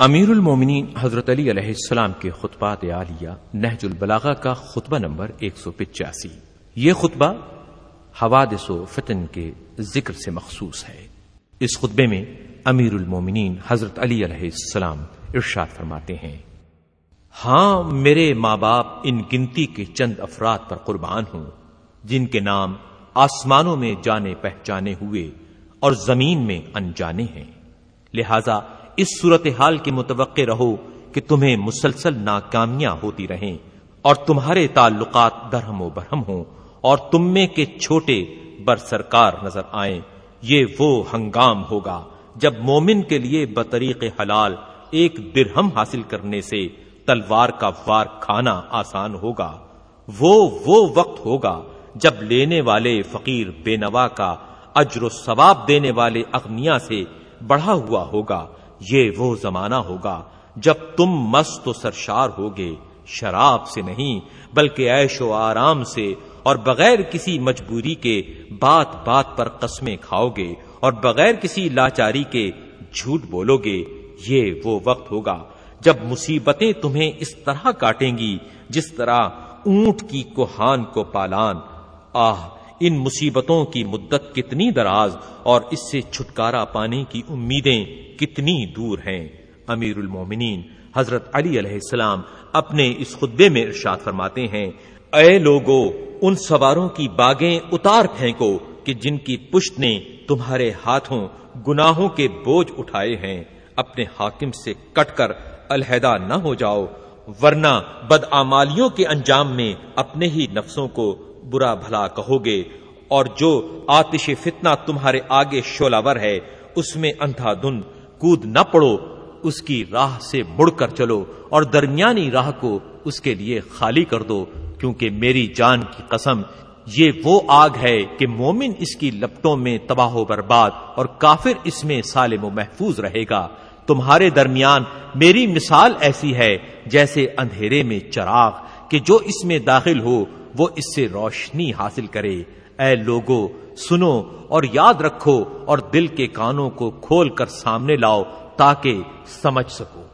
امیر المومنین حضرت علی علیہ السلام کے خطبات عالیہ نہج البلاغہ کا خطبہ نمبر ایک سو پچاسی۔ یہ خطبہ حوادث و فتن کے ذکر سے مخصوص ہے۔ اس خطبے میں امیر المومنین حضرت علی علیہ السلام ارشاد فرماتے ہیں ہاں میرے ماں باپ ان گنتی کے چند افراد پر قربان ہوں، جن کے نام آسمانوں میں جانے پہچانے ہوئے اور زمین میں انجانے ہیں۔ لہذا اس صورتحال کے متوقع رہو کہ تمہیں مسلسل ناکامیاں ہوتی رہیں اور تمہارے تعلقات درہم و برہم ہوں اور تم میں کے چھوٹے بر سرکار نظر آئیں۔ یہ وہ ہنگام ہوگا جب مومن کے لیے بطریق حلال ایک درہم حاصل کرنے سے تلوار کا وار کھانا آسان ہوگا۔ وہ وہ وقت ہوگا جب لینے والے فقیر بے نوا کا اجر و ثواب دینے والے اغنیا سے بڑھا ہوا ہوگا۔ یہ وہ زمانہ ہوگا جب تم مست و سرشار ہوگے، شراب سے نہیں، بلکہ عیش و آرام سے، اور بغیر کسی مجبوری کے بات بات پر قسمیں کھاؤ گے اور بغیر کسی لاچاری کے جھوٹ بولو گے یہ وہ وقت ہوگا جب مصیبتیں تمہیں اس طرح کاٹیں گی جس طرح اونٹ کی کوہان کو پالان۔ آہ ان مصیبتوں کی مدت کتنی دراز اور اس سے چھٹکارا پانے کی امیدیں کتنی دور ہیں۔ امیر المومنین، حضرت علی علیہ السلام اپنے اس خطبے میں ارشاد فرماتے ہیں، اے لوگو، ان سواروں کی باغیں اتار پھینکو کہ جن کی پشت نے تمہارے ہاتھوں گناہوں کے بوجھ اٹھائے ہیں۔ اپنے حاکم سے کٹ کر الحدہ نہ ہو جاؤ، ورنہ بدعمالیوں کے انجام میں اپنے ہی نفسوں کو برا بھلا کہو گے اور جو آتش فتنہ تمہارے آگے شولاور ہے، اس میں اندھا دن کود نہ پڑو، اس کی راہ سے مڑ کر چلو، اور درمیانی راہ کو اس کے لیے خالی کر دو، کیونکہ میری جان کی قسم، یہ وہ آگ ہے کہ مومن اس کی لپٹوں میں تباہ و برباد، اور کافر اس میں سالم و محفوظ رہے گا۔ تمہارے درمیان میری مثال ایسی ہے، جیسے اندھیرے میں چراغ، کہ جو اس میں داخل ہو وہ اس سے روشنی حاصل کرے۔ اے لوگو، سنو اور یاد رکھو اور دل کے کانوں کو کھول کر سامنے لاؤ تاکہ سمجھ سکو۔